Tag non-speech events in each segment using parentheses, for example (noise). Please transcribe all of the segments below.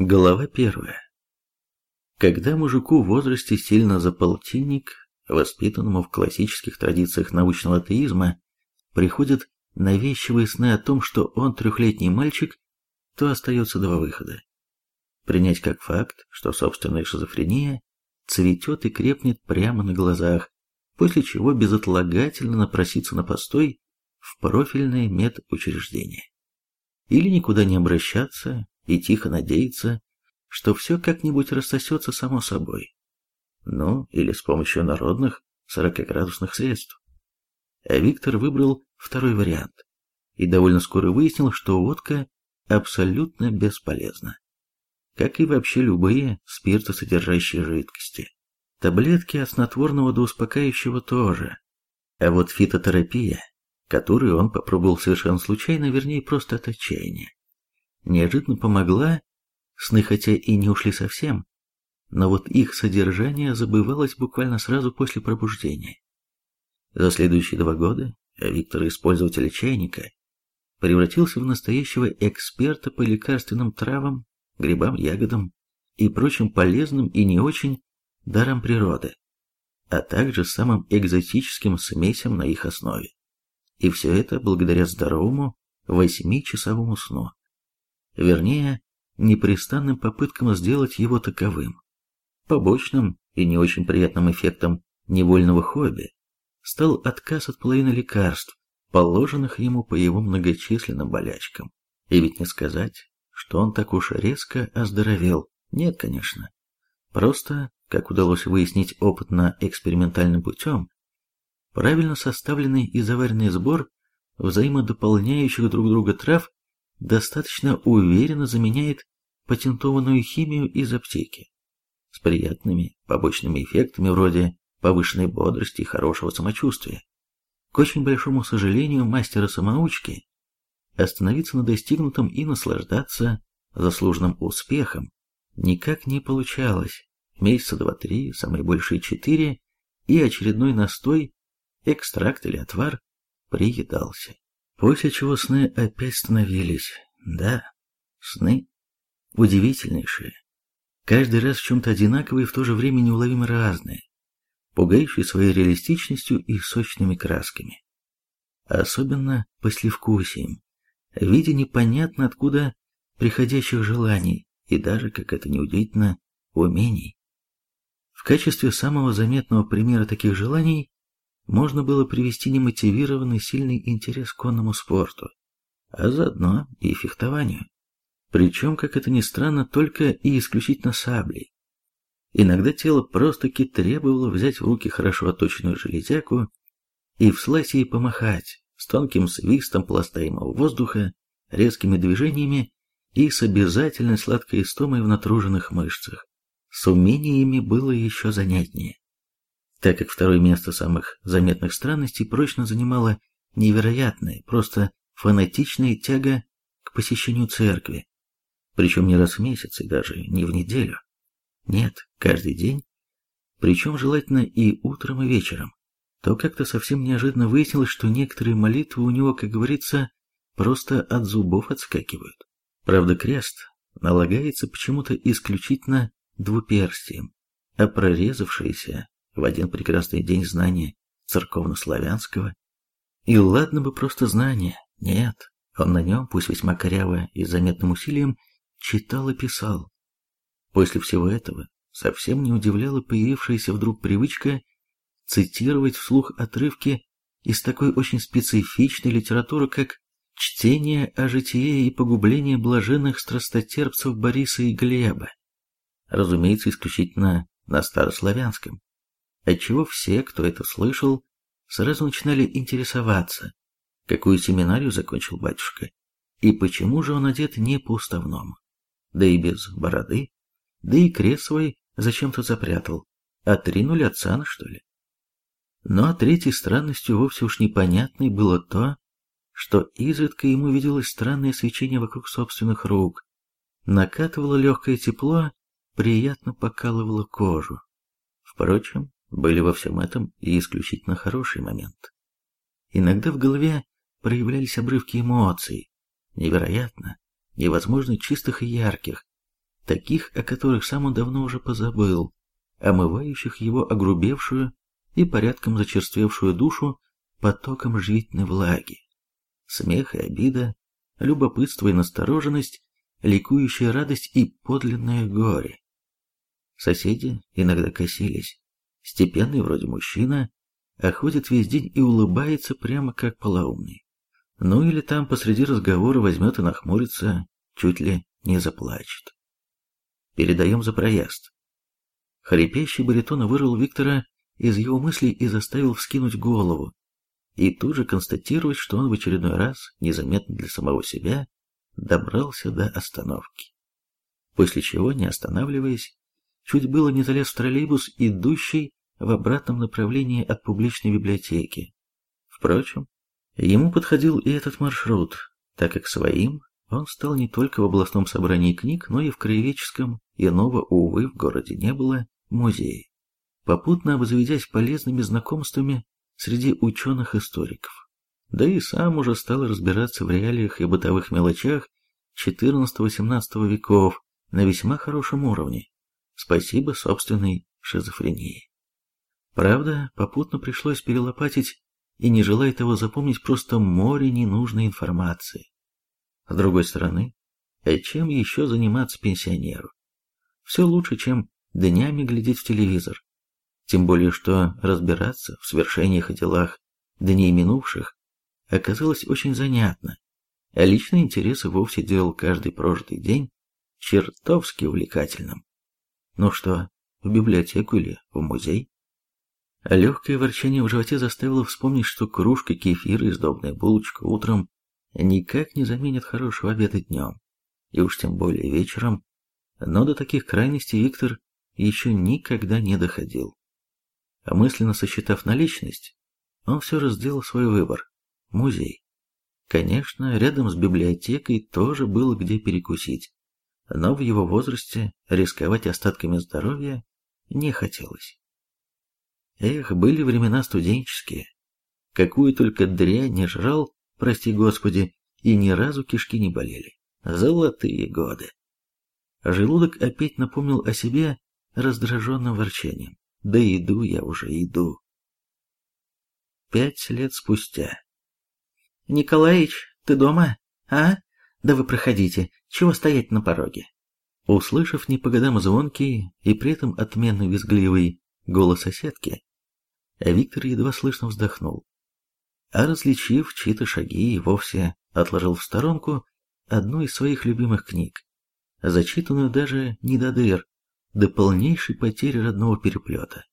Глава первая. Когда мужику в возрасте сильно за полтинник, воспитанному в классических традициях научного атеизма, приходят навязчивые сны о том, что он трехлетний мальчик, то остается два выхода. Принять как факт, что собственная шизофрения цветет и крепнет прямо на глазах, после чего безотлагательно напроситься на постой в профильное медучреждение. Или никуда не обращаться и тихо надеяться, что все как-нибудь рассосется само собой. Ну, или с помощью народных сорокоградусных средств. А Виктор выбрал второй вариант и довольно скоро выяснил, что водка абсолютно бесполезна. Как и вообще любые спиртосодержащие жидкости. Таблетки от снотворного до успокаивающего тоже. А вот фитотерапия, которую он попробовал совершенно случайно, вернее просто от отчаяния, неожиданно помогла, сны хотя и не ушли совсем, но вот их содержание забывалось буквально сразу после пробуждения. За следующие два года Виктор, использователь чайника, превратился в настоящего эксперта по лекарственным травам, грибам, ягодам и прочим полезным и не очень даром природы, а также самым экзотическим смесям на их основе. И все это благодаря здоровому восьмичасовому сну. Вернее, непрестанным попыткам сделать его таковым. Побочным и не очень приятным эффектом невольного хобби стал отказ от половины лекарств, положенных ему по его многочисленным болячкам. И ведь не сказать, что он так уж резко оздоровел. Нет, конечно. Просто как удалось выяснить опытно-экспериментальным путем, правильно составленный и заваренный сбор взаимодополняющих друг друга трав достаточно уверенно заменяет патентованную химию из аптеки с приятными побочными эффектами вроде повышенной бодрости и хорошего самочувствия. К очень большому сожалению мастера-самоучки остановиться на достигнутом и наслаждаться заслуженным успехом никак не получалось месяца два-три, самые большие четыре, и очередной настой, экстракт или отвар приедался. После чего сны опять становились, да, сны удивительнейшие. Каждый раз в чем-то одинаковые в то же время неуловимо разные, пугающие своей реалистичностью и сочными красками. Особенно послевкусием, в виде непонятно откуда приходящих желаний и даже, как это неудивительно, умений. В качестве самого заметного примера таких желаний можно было привести немотивированный сильный интерес к конному спорту, а заодно и фехтованию. Причем, как это ни странно, только и исключительно саблей. Иногда тело просто-таки требовало взять в руки хорошо оточенную железяку и вслась ей помахать с тонким свистом пластаемого воздуха, резкими движениями и с обязательной сладкой истомой в натруженных мышцах. С умениями было еще занятнее, так как второе место самых заметных странностей прочно занимала невероятная, просто фанатичная тяга к посещению церкви, причем не раз в месяц и даже не в неделю. Нет, каждый день, причем желательно и утром, и вечером. То как-то совсем неожиданно выяснилось, что некоторые молитвы у него, как говорится, просто от зубов отскакивают. Правда, крест налагается почему-то исключительно двуперстием, а прорезавшееся в один прекрасный день знание церковнославянского. И ладно бы просто знание, нет, он на нем, пусть весьма коряво и заметным усилием, читал и писал. После всего этого совсем не удивляла появившаяся вдруг привычка цитировать вслух отрывки из такой очень специфичной литературы, как «Чтение о житие и погублении блаженных страстотерпцев Бориса и Глеба» разумеется, исключительно на старославянском, отчего все, кто это слышал, сразу начинали интересоваться, какую семинарию закончил батюшка, и почему же он одет не по-уставному, да и без бороды, да и крест свой зачем-то запрятал, отринули от сана, что ли. Но ну, а третьей странностью вовсе уж непонятной было то, что изредка ему виделось странное свечение вокруг собственных рук, накатывало легкое тепло приятно покалывала кожу. Впрочем, были во всем этом и исключительно хороший момент. Иногда в голове проявлялись обрывки эмоций, невероятно, невозможно чистых и ярких, таких, о которых сам он давно уже позабыл, омывающих его огрубевшую и порядком зачерствевшую душу потоком живительной влаги. Смех и обида, любопытство и настороженность, ликующая радость и подлинное горе. Соседи иногда косились. Степенный вроде мужчина, а ходит весь день и улыбается прямо как полоумный. Ну или там посреди разговора возьмет и нахмурится, чуть ли не заплачет. Передаем за проезд. Хрипящий баритон вырвал Виктора из его мыслей и заставил вскинуть голову, и тут же констатировать, что он в очередной раз, незаметно для самого себя, добрался до остановки. После чего, не останавливаясь, чуть было не залез в троллейбус, идущий в обратном направлении от публичной библиотеки. Впрочем, ему подходил и этот маршрут, так как своим он стал не только в областном собрании книг, но и в краеведческом, иного, увы, в городе не было, музее, попутно обзаведясь полезными знакомствами среди ученых-историков. Да и сам уже стал разбираться в реалиях и бытовых мелочах XIV-XVIII веков на весьма хорошем уровне, спасибо собственной шизофрении. Правда, попутно пришлось перелопатить и, не желая того запомнить, просто море ненужной информации. С другой стороны, а чем еще заниматься пенсионеру? Все лучше, чем днями глядеть в телевизор. Тем более, что разбираться в свершениях и делах дней минувших оказалось очень занятно, а личный интерес вовсе делал каждый прожитый день чертовски увлекательным. Ну что, в библиотеку или в музей? Легкое ворчание в животе заставило вспомнить, что кружка кефира и сдобная булочка утром никак не заменят хорошего обеда днем, и уж тем более вечером, но до таких крайностей Виктор еще никогда не доходил. Мысленно сосчитав наличность, он все же сделал свой выбор – музей. Конечно, рядом с библиотекой тоже было где перекусить, но в его возрасте рисковать остатками здоровья не хотелось. Эх, были времена студенческие. Какую только дрянь не жрал, прости господи, и ни разу кишки не болели. Золотые годы. Желудок опять напомнил о себе раздраженным ворчанием. Да иду я уже, иду. Пять лет спустя. «Николаич, ты дома? А? Да вы проходите, чего стоять на пороге?» Услышав не по годам звонкий и при этом отменно визгливый голос соседки, Виктор едва слышно вздохнул, а различив чьи-то шаги и вовсе отложил в сторонку одну из своих любимых книг, зачитанную даже не до дыр, до полнейшей потери родного переплета.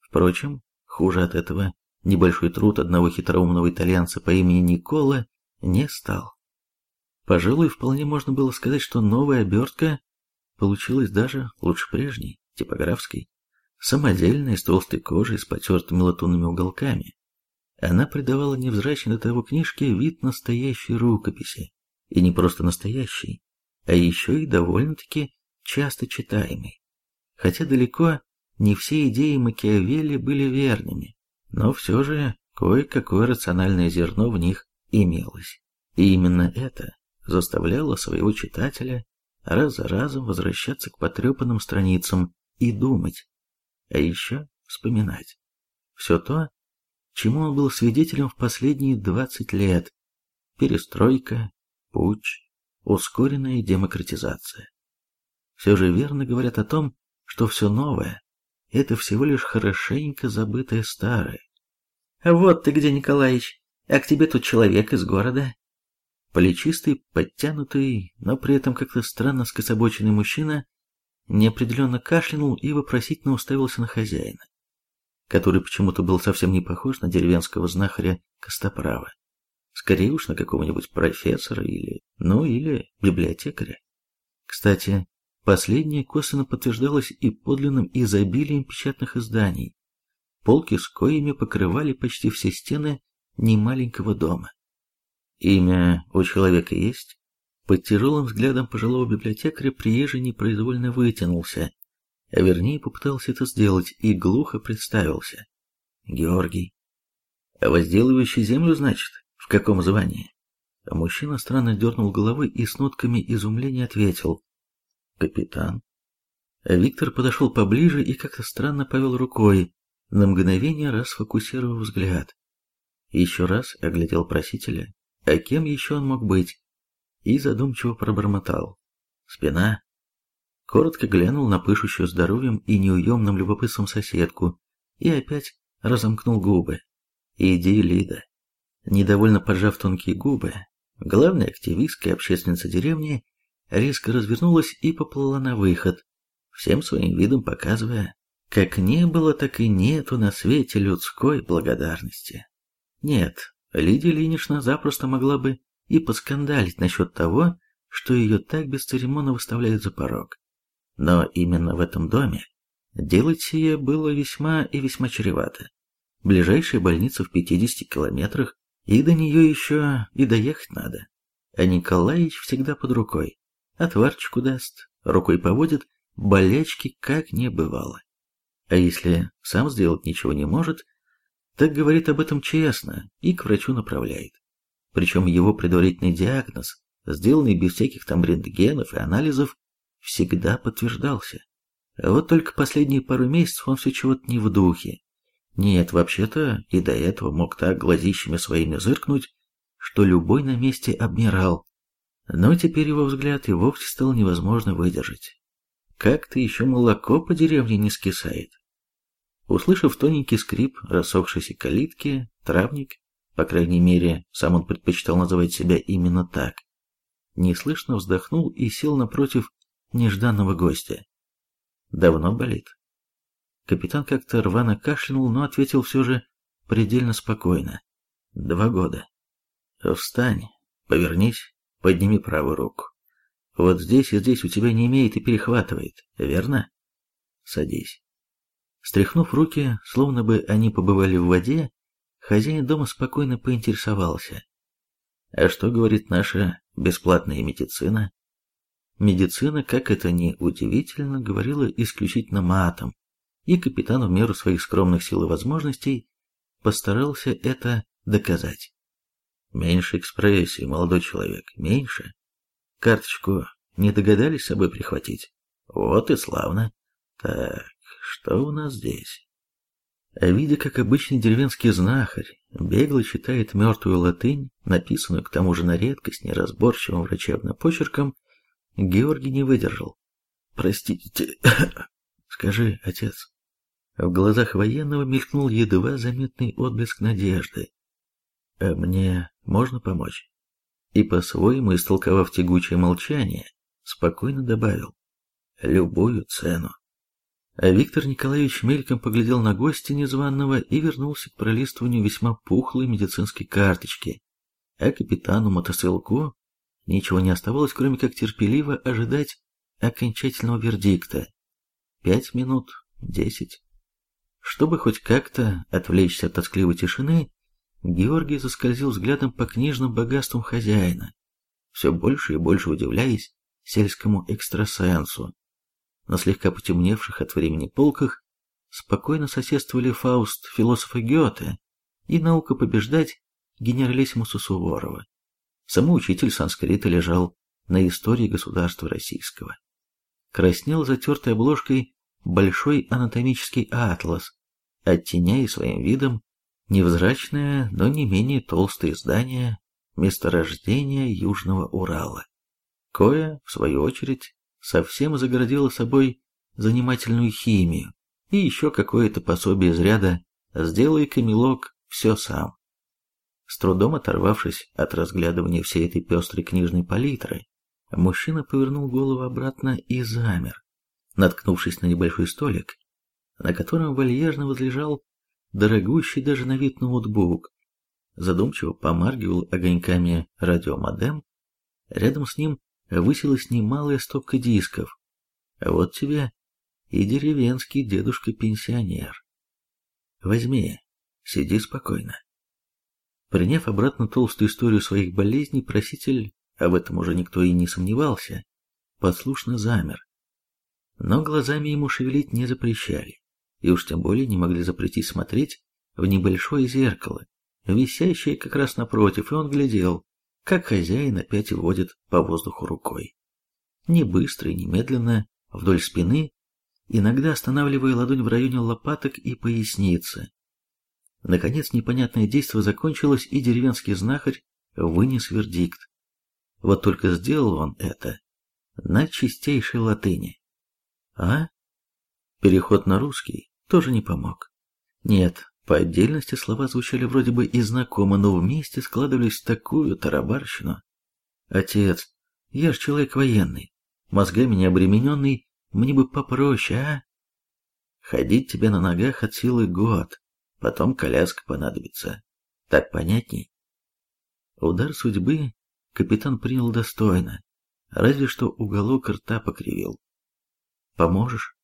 Впрочем, хуже от этого небольшой труд одного хитроумного итальянца по имени Никола не стал. Пожалуй, вполне можно было сказать, что новая обертка получилась даже лучше прежней, типографской, самодельная, с толстой кожей, с потертыми латунными уголками. Она придавала невзрачной до того книжке вид настоящей рукописи, и не просто настоящей, а еще и довольно-таки часто читаемой. Хотя далеко не все идеи Макиавелли были верными, но все же кое-какое рациональное зерно в них имелось. И именно это заставляло своего читателя раз за разом возвращаться к потрепанным страницам и думать, а еще вспоминать. Все то, чему он был свидетелем в последние 20 лет. Перестройка, путь, ускоренная демократизация. Все же верно говорят о том, что все новое — это всего лишь хорошенько забытое старое. «Вот ты где, Николаич, а к тебе тут человек из города». Плечистый, подтянутый, но при этом как-то странно скособоченный мужчина неопределенно кашлянул и вопросительно уставился на хозяина, который почему-то был совсем не похож на деревенского знахаря Костоправа. Скорее уж на какого-нибудь профессора или, ну, или библиотекаря. Кстати, Последнее косвенно подтверждалось и подлинным изобилием печатных изданий. Полки с коями покрывали почти все стены немаленького дома. Имя у человека есть? Под тяжелым взглядом пожилого библиотекаря приезжий непроизвольно вытянулся, а вернее попытался это сделать и глухо представился. Георгий. Возделывающий землю, значит? В каком звании? А мужчина странно дернул головой и с нотками изумления ответил. Капитан. Виктор подошел поближе и как-то странно повел рукой, на мгновение расфокусировав взгляд. Еще раз оглядел просителя, а кем еще он мог быть, и задумчиво пробормотал. Спина. Коротко глянул на пышущую здоровьем и неуемным любопытством соседку и опять разомкнул губы. «Иди, Лида». Недовольно поджав тонкие губы, главная активистка и общественница деревни резко развернулась и поплыла на выход, всем своим видом показывая, как не было, так и нету на свете людской благодарности. Нет, Лидия Ильинична запросто могла бы и поскандалить насчет того, что ее так бесцеремонно выставляют за порог. Но именно в этом доме делать сие было весьма и весьма чревато. Ближайшая больница в 50 километрах, и до нее еще и доехать надо. А Николаевич всегда под рукой. Отварчику даст, рукой поводит, болячки как не бывало. А если сам сделать ничего не может, так говорит об этом честно и к врачу направляет. Причем его предварительный диагноз, сделанный без всяких там рентгенов и анализов, всегда подтверждался. А вот только последние пару месяцев он все чего-то не в духе. Нет, вообще-то и до этого мог так глазищами своими зыркнуть, что любой на месте обмирал. Но теперь его взгляд и вовсе стало невозможно выдержать. Как-то еще молоко по деревне не скисает. Услышав тоненький скрип рассохшейся калитки, травник, по крайней мере, сам он предпочитал называть себя именно так, неслышно вздохнул и сел напротив нежданного гостя. Давно болит. Капитан как-то рвано кашлянул, но ответил все же предельно спокойно. Два года. Встань, повернись, подними правую руку. Вот здесь и здесь у тебя не имеет и перехватывает, верно? Садись. Стряхнув руки, словно бы они побывали в воде, хозяин дома спокойно поинтересовался. А что говорит наша бесплатная медицина? Медицина, как это ни удивительно, говорила исключительно матом, и капитан в меру своих скромных сил и возможностей постарался это доказать. Меньше экспрессии, молодой человек, меньше. Карточку не догадались с собой прихватить? Вот и славно. Так, что у нас здесь? Видя, как обычный деревенский знахарь бегло читает мертвую латынь, написанную к тому же на редкость неразборчивым врачебным почерком, Георгий не выдержал. «Простите, (coughs) скажи, отец». В глазах военного мелькнул едва заметный отблеск надежды. «А мне можно помочь?» И по-своему, истолковав тягучее молчание, спокойно добавил. «Любую цену». А Виктор Николаевич мельком поглядел на гостя незваного и вернулся к пролистыванию весьма пухлой медицинской карточки, а капитану мотострелку Ничего не оставалось, кроме как терпеливо ожидать окончательного вердикта. Пять минут, десять. Чтобы хоть как-то отвлечься от тоскливой тишины, Георгий заскользил взглядом по книжным богатствам хозяина, все больше и больше удивляясь сельскому экстрасенсу. На слегка потемневших от времени полках спокойно соседствовали Фауст философа Гёте и наука побеждать генералиссимуса Суворова. Самоучитель санскрита лежал на истории государства российского. Краснел затертой обложкой большой анатомический атлас, оттеняя своим видом невзрачное, но не менее толстое здание месторождения Южного Урала. Кое, в свою очередь, совсем загородило собой занимательную химию и еще какое-то пособие из ряда «Сделай-ка, милок, все сам». С трудом оторвавшись от разглядывания всей этой пестрой книжной палитры, мужчина повернул голову обратно и замер, наткнувшись на небольшой столик, на котором вальяжно возлежал дорогущий даже на вид ноутбук, задумчиво помаргивал огоньками радиомодем, рядом с ним высилась немалая стопка дисков. Вот тебе и деревенский дедушка-пенсионер. Возьми, сиди спокойно. Приняв обратно толстую историю своих болезней, проситель, об этом уже никто и не сомневался, послушно замер. Но глазами ему шевелить не запрещали, и уж тем более не могли запретить смотреть в небольшое зеркало, висящее как раз напротив, и он глядел, как хозяин опять водит по воздуху рукой. не быстро и не медленно, вдоль спины, иногда останавливая ладонь в районе лопаток и поясницы. Наконец непонятное действо закончилось, и деревенский знахарь вынес вердикт. Вот только сделал он это на чистейшей латыни. А? Переход на русский тоже не помог. Нет, по отдельности слова звучали вроде бы и знакомо, но вместе складывались в такую тарабарщину. Отец, я ж человек военный, мозгами не обремененный, мне бы попроще, а? Ходить тебе на ногах от силы год, потом коляска понадобится. Так понятней? Удар судьбы капитан принял достойно, разве что уголок рта покривил. «Поможешь?»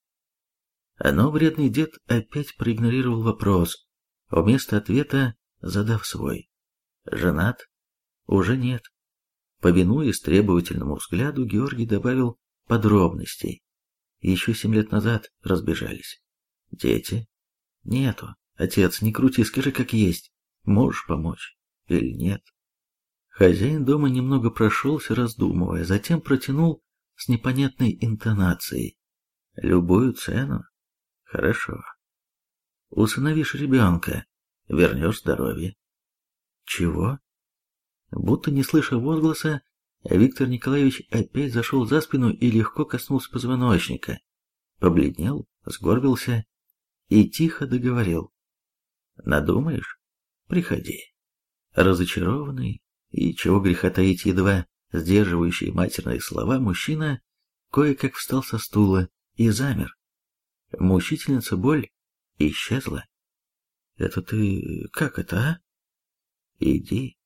Но вредный дед опять проигнорировал вопрос, вместо ответа задав свой. «Женат?» «Уже нет». Повинуясь требовательному взгляду, Георгий добавил подробностей. Еще семь лет назад разбежались. Дети? Нету. Отец, не крути, скажи как есть. Можешь помочь или нет? Хозяин дома немного прошелся, раздумывая, затем протянул с непонятной интонацией. «Любую цену? Хорошо. Усыновишь ребенка, вернешь здоровье». «Чего?» Будто не слыша возгласа, Виктор Николаевич опять зашел за спину и легко коснулся позвоночника. Побледнел, сгорбился и тихо договорил. «Надумаешь? Приходи». Разочарованный, и, чего греха таить, едва сдерживающий матерные слова, мужчина кое-как встал со стула и замер. Мучительница боль исчезла. «Это ты... как это, а?» «Иди».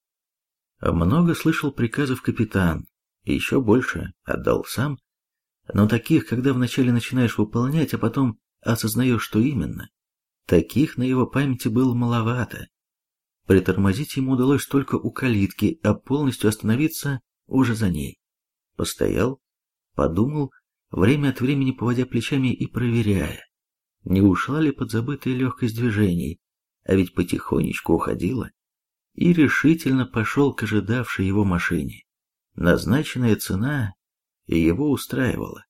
Много слышал приказов капитан, и еще больше отдал сам, но таких, когда вначале начинаешь выполнять, а потом осознаешь, что именно, таких на его памяти было маловато. Притормозить ему удалось только у калитки, а полностью остановиться уже за ней. Постоял, подумал, время от времени поводя плечами и проверяя, не ушла ли подзабытая легкость движений, а ведь потихонечку уходила, и решительно пошел к ожидавшей его машине. Назначенная цена его устраивала.